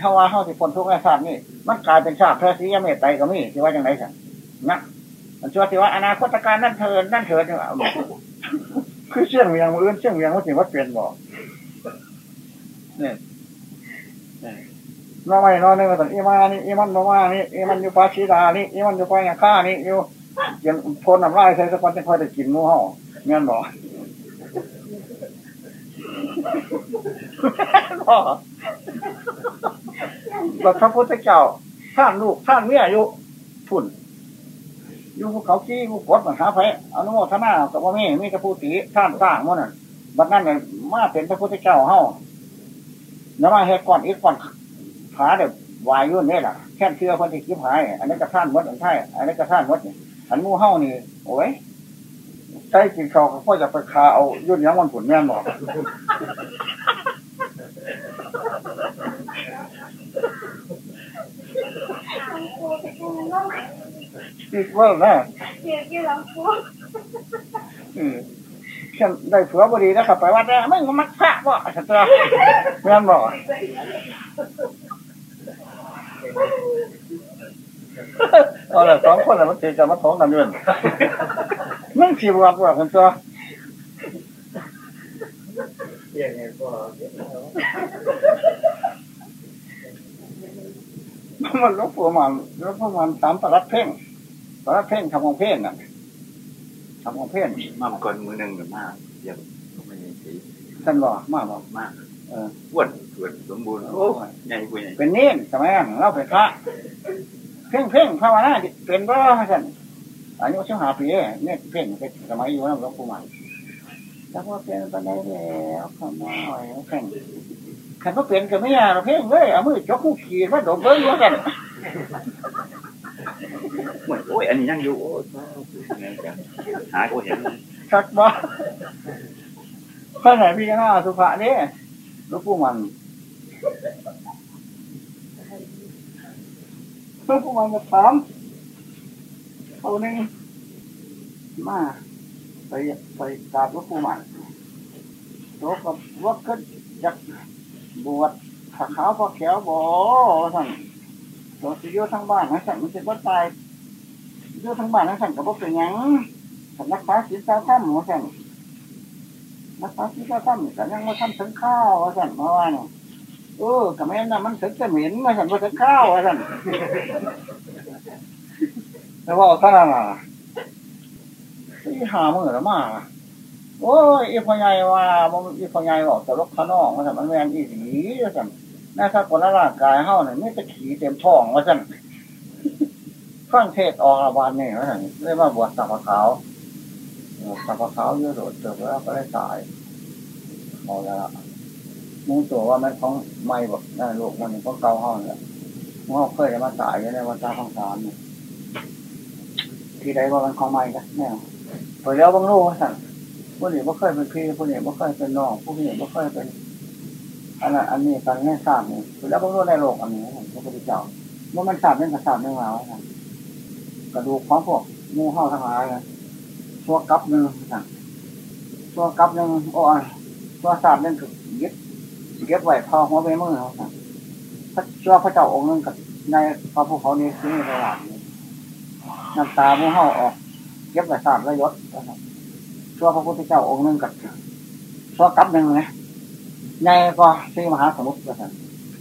เขาว่าเขาที่พ้นทุกข์ในชาตินี่มันกลายเป็นชาติพระศรีเมตไตรก็มีที่ว่าอย่างไรสั่นนะมันชวที่ว่าอนาคตการนั่นเถินนั่นเถินนี่คือเชื่องเวียงมืออื่นเชื่องเวียงว่าสิ่งว่าเปลี่ยนบอก เนี่ยนอไม่นอนนึงก็ต้องอีมานี่อีมันมาว่านี่อีมันอยู่ปาชีดานี่อีมันอยู่ปายาฆ่านี่อยู่ยังทนน้ำลายใส่สักวันจะคอยได้กินงูเห่าเงี้ยบอกบอกพระพุทธเจ้าท่านลูกท่านเมียอยู่พุ่นอยู่ภูเขาขี้ภูกดมหาไฟอนุโมทนากับว่ามีมีกระพูตีท่านสร้างมันน่ะบัดนั้นเนี่ยมาเป็นพระพุทธเจ้าเฮา แล้วมาเฮ็ดก่อนอีกก่อนขาเดี๋ยววายยุ่นนี่แหละแค่เชื่อคนที่คิดหาย อันนี้กระท่านมดอันไทยอันนี้กระท่านมดเนี่ยอันมูเฮานี่โอ้ยใช้กินข้าวก็พ่อจะไปคาเอายุ่นยังมันผุนแม่นบอกอีกว่าแม่เกี่ยวกับหลังฟูอืม ฉันได้ผัวบดีแล้วขับไปวัดแล้วมึงมักพระบ่ฉันจะแม่อนบอกเอาละสองคนละมันเจจะมาท้องกันด้วยมึงขี่บวกว่ากันตัวมันลบผัวมันลบผัวมันตามประลัดเพ่งประลัดเพ่งทำของเพ่งน่ะ ทำของเพ่งมาก่อนมือหนึ่งกับมากอย่างไม่ใช่สีท่านบอกมากบอกมากเอออ้วนสวยสมบูรณ์โอ้ใหญ่กว่าใหญ่เป็นเน้นสมัยนั้นเราเป็นพระเพ่งเพ่งภาวนาเป็นบ่ท่านอายุสิบห้าปีเนี่ยเพ่งเป็นสมัยอยู่นั่นหลวงปู่มันแล้วว่าเป็นปันไดแล้วขโมยเพ่งขันว่าเป็นก็ไม่ยากเพ่งเลยเอามือจกคู่ขีดมาโดดเบิ้งว่ากันเหมือน โอ้ยอันนี้ยังอยู่โอ้ยหาก็เห็นชักบ่พระไหนพี่ก็น่าสุภาเนี่ยลวงปู่มันลวงปู่มันจะถามเอาหนึ่งมาไปไปกราบลวงปู่มันตัวกับว่าขึ้นอยากบวชขาขาวพอแขวบ่ท่านตัวสิโยทั้งบ้านนะสั่นมันจะว่าตาย โยทั้งบ้านนะสั่นกับพว่าเป็นยังสั่นรักษาศีลสาธรรมว่าสั่นรักษาศีลสาธรรมแต่ยังมาทำถึงข้าวว่าสั่นมาว่าเนี่ยเออกับแม่น่ะมันถึงจะเหม็นมาสั่นมาถึงข้าวว่าสั่นแล้วว่าท่านน่ะที่หาเมือละมาโอ้ยอีพ่อใหญ่ว่ามันอีพ่อใหญ่บอกแต่ลกขนองมันมันแมนอีสีสั่นน้าถ้าคนละร่างกายเฮาเนี่ยไม่จะขี่เต็มท้องว่าสั่น ฟังเทศออกอาบานนี่ว่าสั่นเรียกว่าบวชสัพขาวสัพขาวเยอะโดดเติบแล้วก็ได้ตายพอแล้วมึงตัวว่ามันของไม่บอกนั่นลูกมันของเกาห้องเนี่ยมึงเคยมาตายในวันตาของสามเนี่ยที่ใดว่ามันของไม่กันแน่พอแล้วบางลูกสั่นผู้นี้ไม่เคยเป็นพี่ผู้นี้ไม่เคยเป็นน้องผู้นี้ไม่เคยเป็นอันนั้นอันนี้การแง่ทราบนี่แล้วพวกรู้ในโลกอันนี้พระพุทธเจ้าเมื่อมันทราบเรื่องกระทราบเรื่องราว กระดูกของพวกงูเห่าทั้งหลายชั่วกับหนึ่งชั่วกับหนึ่งโอ้ยชั่วทราบเรื่องยึดเก็บไว้พอหัวไปมือเขาพระชั่วพระเจ้าองค์นึงกับในพระภูเขานี้คือในหลังน้ำตามูเห่าออกเก็บไว้ทราบแล้ยศชั่วพระพุทธเจ้าองค์นึงกับชั่วกับหนึ่งนะในก็ที่มหาสมุทรก็สั่น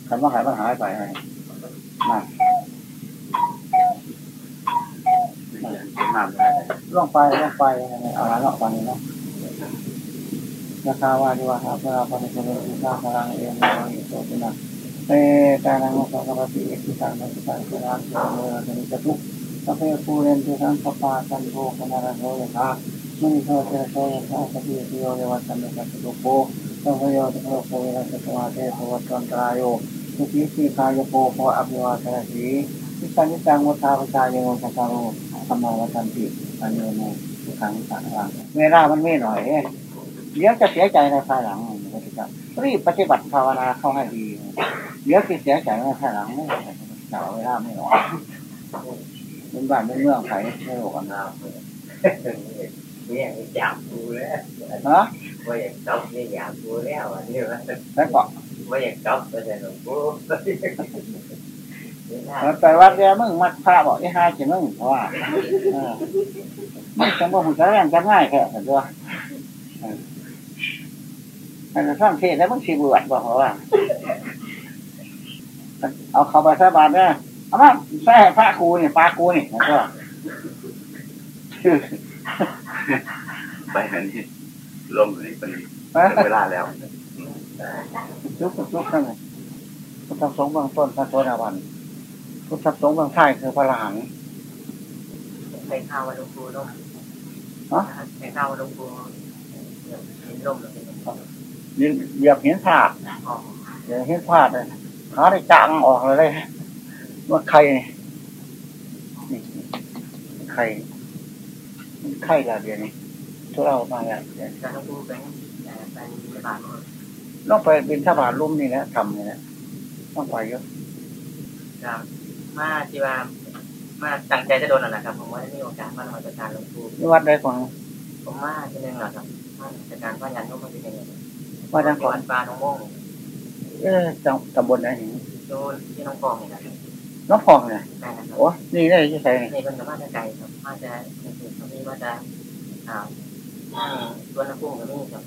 คำว่าหายมันหายไปไง นั่นล่องไปล่องไปเอาละล่องไปเนาะราคาวาดีวาหาพระปฏิบัติสร้างพลังเองเราอิโตตินะเตตานังสัพพะติเอกิตังนัสสังเกรังเทวะนิจตุสัพเพภูเรนติสังปปาสันโภคนาระโสยะธามุนิโสเตระโสยะธาสติโยเยวัสันนิสัตตุโปสังโยชน์โลกเวรัสสวาเทภวัตวันตรายโยสุขีสีกายโปภวะอภิวาทนาสีทิสันนิจังวัฏาปชายโยสัตโรธ รรมวัตันติอันโยโนทุกขังสังรังเวลามันไม่หน่อยเดี๋ยวจะเสียใจในภายหลังรีบปฏิบัติภาวนาเข้าให้ดีเดี๋ยวจะเสียใจในภายหลังไม่แต่เวลาไม่หน่อยเป็นบ้านเป็นเมืองไผ่ไม่รู้กันนะเนี่ยจับกูแล้วฮะว่าอยากจบเนี่ยอยากกูแล้วอันนี้ว่าแล้วก็ว่าอยากจบก็จะหนุ่ มกูไปวัดเดียวมึงมัดพระบอกไอ้ห้าจะมึงเพราะว่าไม่จำว่ามึงจะแรงจะง่ายแค่แต่ตัวอันนั้นท่องเทศแล้วมึงสีบวชบอกว่าเอาเข้าไปสบานเนี่ยเอามาใส่พระครูนี่ปลาครูนี่แล้วก็ไปอันนี้ลงอยู่ในปนี้เวลาแล้วลุกลุกนั่นเลยพุทธสงฆ์เบื้องต้นพระโสดาบัน พุทธสงฆ์เบื้องท้ายคือพระหลหังไปข้าววันลงปูร่มไปข้าววันลงปูเห็นลมเลยยืนเหยียบเห็นผาดเดี๋ยวเห็นผาดเลยขาได้จางออกเลยเลยว่าใครนี่ใครใครละเดี๋ยวนี้ทุกเรามาแล้วจะลงปูเป็นเป็นบาทต้องไปเป็นทบาทลุ่มนี่นะทำนี่นะต้องไปเยอะครับ มาที่ว่ามาตั้งใจจะโดนอะไรครับผมว่าได้มีโอกาสมาทำการลงปูนี่วัดได้ก่อนผมมาที่นึงเหรอครับมาจากการว่ายันนุ่มมาที่นึงวัดได้ก่อนปลาน้องโม่งเออจังตำบลไหนนี่โดนที่น้องฟองนี่นะน้องพองเนี่ยได้นะครับโอ้นี่ได้ที่ใส่นี่เป็นกับมาจะไกลครับมาจะคือเขามีมาจะอ่านั่งตัวน้ำพุ่งกับนี่ครับ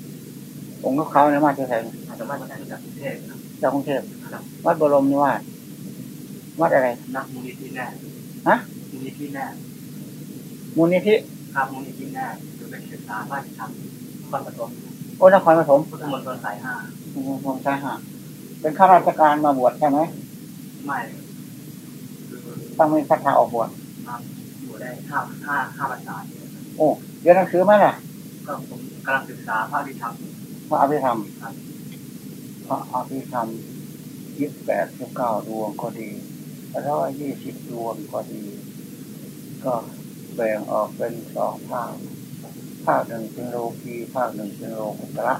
องค์เขาเนี่ยมาที่ใส่อาจจะมาจากการกับเทพเจ้ากรุงเทพวัดบรมนี่ว่า วัดอะไรนักมูลนิธิแน่ฮะมูลนิธิแน่มูลนิธิครับมูลนิธิแน่จะเป็นศึกษาบ้านทำคนปฐมโอ้นครปฐมพุทธมณฑลสายห้าอืมผมใช่ฮะเป็นข้าราชการมาบวชใช่ไหมไม่คือต้องมีคาถาออกบวชอยู่ได้ห้าห้าห้าภาษาโอ้เรียนหนังสือไหมล่ะก็ผมกำลังศึกษาพระวิธรรมพระอภิธรรมพระอภิธรรมยี่สิบแปดสิบเก้าดวงก็ดี ร้อยยี่สิบดวงก็ดี ก็แบ่งออกเป็นสองภาค ภาคหนึ่งเป็นโลกีภาคหนึ่งเป็นโลกุตระ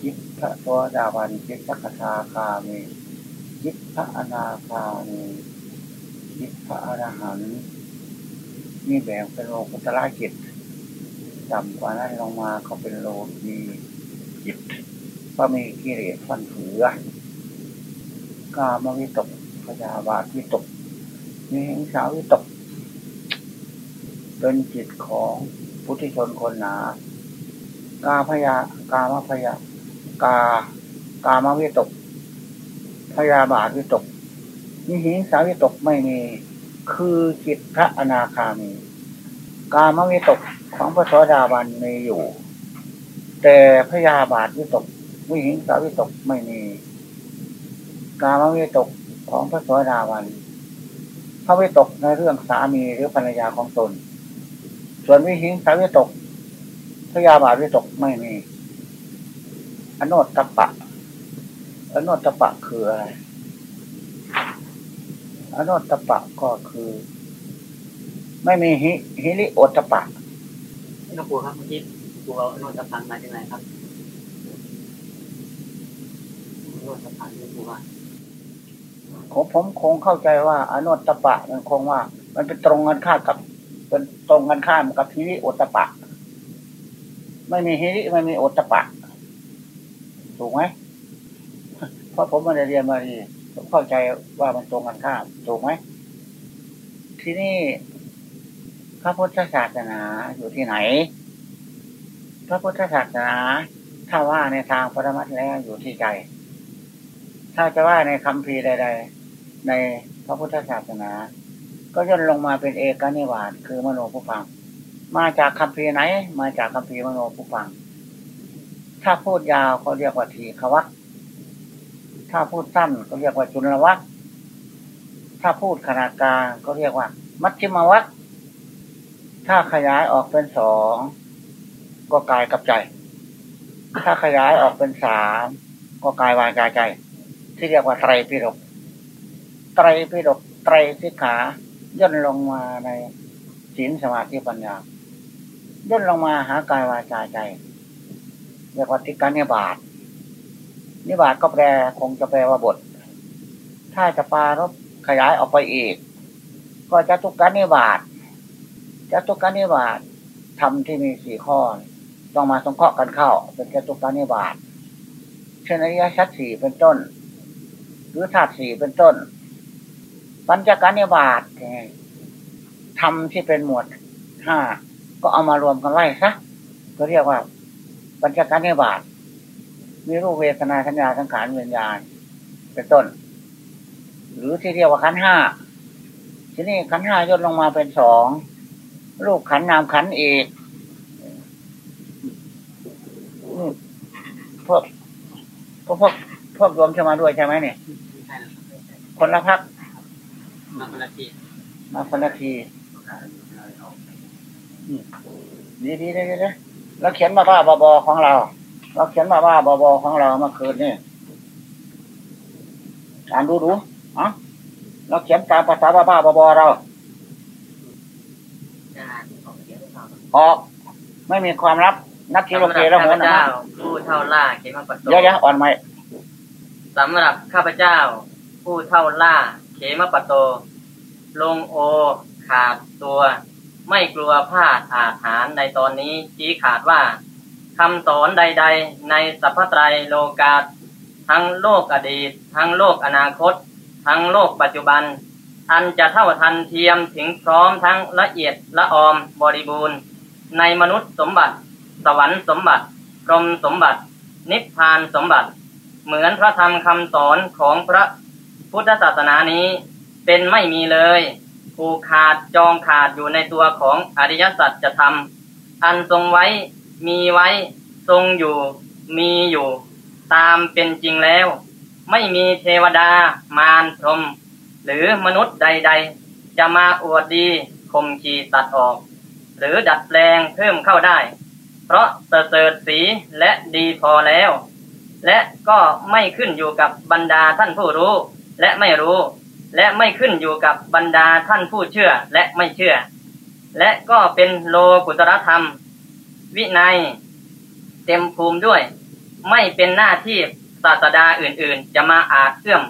คิดพระตัวดาวันคิดพระคาถาคามีคิดพระอนาคามีคิดพระอรหันต์นี่แบ่งเป็นโลกุตระจิตต่ำกว่านั้นลงมาก็เป็นโลกีจิตก็มีกิเลสฟันเฟือกามวิตก พยาบาทวิตกมีหิงสาวิตก เป็นจิตของพุทธิชนคนหนา กาพยากามพยากากามวิตก พยาบาทวิตกนิหิงสาวิตกไม่มี คือจิตพระอนาคามี กามวิตกของพระโสดาบันมีอยู่ แต่พยาบาทวิตกวิหิงสาวิตกไม่มี กามวิตก ของพระสวสดาวันพระวิตกในเรื่องสามีหรือภรรยาของตน ส่วนวิหิงสาวิตกพยาบาทวิตกไม่มีอโนตตะปะอโนตตะปะคืออะไรอโนตตะปะก็คือ ไม่มีฮิฮิริโอตปะหลวงปู่ครับเมื่อกี้ปู่เอาโนตพังมาจากไหนครับโนตพังหลวงปู่ว่า ผมผมคงเข้าใจว่าอโนตตปะมันคงว่า มันเป็นตรงกันข้ามกับเป็นตรงกันข้ามกับฮิริโอตปะ ไม่มีฮิริไม่มีโอตปะ ถูกไหมเพราะผมมาเรียนมาดีผมเข้าใจว่ามันตรงกันข้าม ถูกไหมที่นี่พระพุทธศาสนาอยู่ที่ไหน พระพุทธศาสนาถ้าว่าในทางปรมัตถ์แล้วอยู่ที่ใจ ถ้าจะว่าในคำพีใด ๆ ในพระพุทธศาสนา ก็ย่นลงมาเป็นเอกนิวาสคือมโนผู้ฟัง มาจากคำพีไหน มาจากคำพีมโนผู้ฟัง ถ้าพูดยาวเขาเรียกว่าทีขวักถ้าพูดสั้นก็เรียกว่าจุลวักถ้าพูดขนาดกลางก็เรียกว่า มัชฌิมวักถ้าขยายออกเป็นสองก็กายกับใจ ถ้าขยายออกเป็นสามก็กายวายกายใจ ที่เรียกว่าไตรปิฎก ไตรปิฎกไตรสิกขาย่นลงมาในศีลสมาธิปัญญาย่นลงมาหากายวายกาใจเรียกว่าทิกานิบาตนิบาตก็แปลคงจะแปลว่าบท ถ้าจะปารบขยายออกไปอีก ก็จะทุกการนิบาตจะทุกการนิบาตทำที่มีสี่ข้อ ต้องมาสงเคราะห์กันเข้า เป็นจตุการนิบาตเช่นอริยสัจสี่เป็นต้น หรือธาตุสี่เป็นต้น ปัญจการนิบาตทำที่เป็นหมวดห้าก็เอามารวมกันไว้ซะก็เรียกว่าปัญจการนิบาตมีรูปเวทนาสัญญาสังขารวิญญาณ เป็นต้น หรือที่เรียกว่าขันห้าทีนี้ขันห้าย่นลงมาเป็นสองรูปขันนามขันอีกพวกพวกพวกพวกรวมจะมาด้วยใช่ไหมเนี่ยใช่แล้วครับคนละพัก มาคนละทีมาคนละทีดีดีดีดีแล้วเขียนมาบ้าบอของเรา เราเขียนมาบ้าบอของเราเมื่อคืนนี่อ่านดูดูอะเราเขียนตามภาษาบ้าบ้าบอเราจะอ่านออกเสียงหรือเปล่าออกไม่มีความลับ นักกิโลเกแล้วหัวสำหรับนะข้าพเจ้าผู้เท่าล่าเขมปัตโตเดี๋ยวเดี๋ยวอ่อนไหมสำหรับข้าพเจ้า ผู้เท่าล่าเข มปโต ลงโอ ขาดตัว ไม่กลัวพลาดอาหารในตอนนี้ชี้ขาดว่าคำสอนใด ๆ ในสัพพไตรโลกาทั้งโลกอดีต ทั้งโลกอนาคต ทั้งโลกปัจจุบัน อันจะเท่าทันเทียมถึงพร้อมทั้งละเอียดละออมบริบูรณ์ ในมนุษย์สมบัติ สวรรค์สมบัติพรหมสมบัติ นิพพานสมบัติ เหมือนพระธรรมคำสอนของพระ พุทธศาสนานี้เป็นไม่มีเลยผูกขาดจองขาดอยู่ในตัวของอริยสัจจะทำอันทรงไว้มีไว้ทรงอยู่มีอยู่ ตามเป็นจริงแล้ว ไม่มีเทวดามารพรม หรือมนุษย์ใด ๆ จะมาอวดดีข่มขีตัดออก หรือดัดแปลงเพิ่มเข้าได้ เพราะประเสริฐสีและดีพอแล้ว และก็ไม่ขึ้นอยู่กับบรรดาท่านผู้รู้ และไม่รู้ และไม่ขึ้นอยู่กับบรรดาท่านผู้เชื่อและไม่เชื่อ และก็เป็นโลกุตรธรรม วินัย เต็มภูมิด้วย ไม่เป็นหน้าที่ศาสดาอื่นๆ จะมาอาจเอื้อม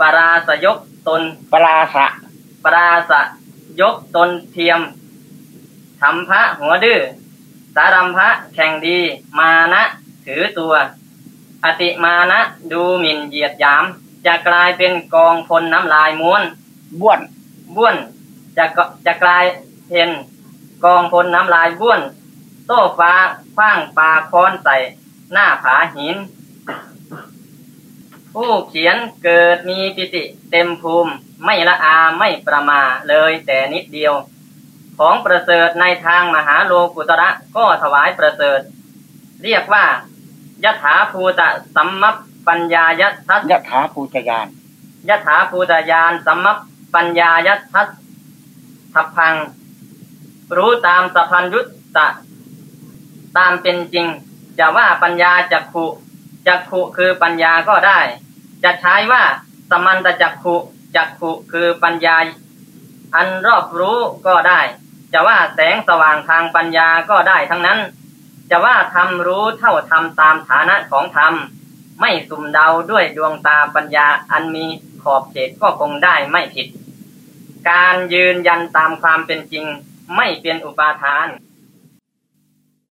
ปราศยกตนปราสะปราศยกตนเทียมทำพระหัวดื้อสารัมพระแข่งดี มานะ ถือตัว อติมานะดูหมิ่นเหยียดหยาม จะกลายเป็นกองพลน้ำลายม้วน บ้วนบ้วน จะก็จะกลายเป็นกองพลน้ำลายบ้วน โต้ฟ้าคว้างปลาค้อนใส่หน้าผาหิน ผู้เขียนเกิดมีปิติเต็มภูมิ ไม่ละอาไม่ประมาเลยแต่นิดเดียว ของประเสริฐในทางมหาโลกุตระก็ถวายประเสริฐ เรียกว่ายถาภูตะสัมมัป ปัญญายัทัสยะถาภูตยานยถาภูตยานสัมมปัญญายัทัสทัพพัง รู้ตามสัพพัญยุตตะ ตามเป็นจริง จะว่าปัญญาจักขุจักขุคือปัญญาก็ได้ จะใช้ว่าสมันตจักขุจักขุคือปัญญา อันรอบรู้ก็ได้ จะว่าแสงสว่างทางปัญญาก็ได้ทั้งนั้น จะว่าธรรมรู้เท่าธรรมตามฐานะของธรรม ไม่สุ่มเดาด้วยดวงตาปัญญาอันมีขอบเขตก็คงได้ไม่ผิด การยืนยันตามความเป็นจริง ไม่เป็นอุปาทาน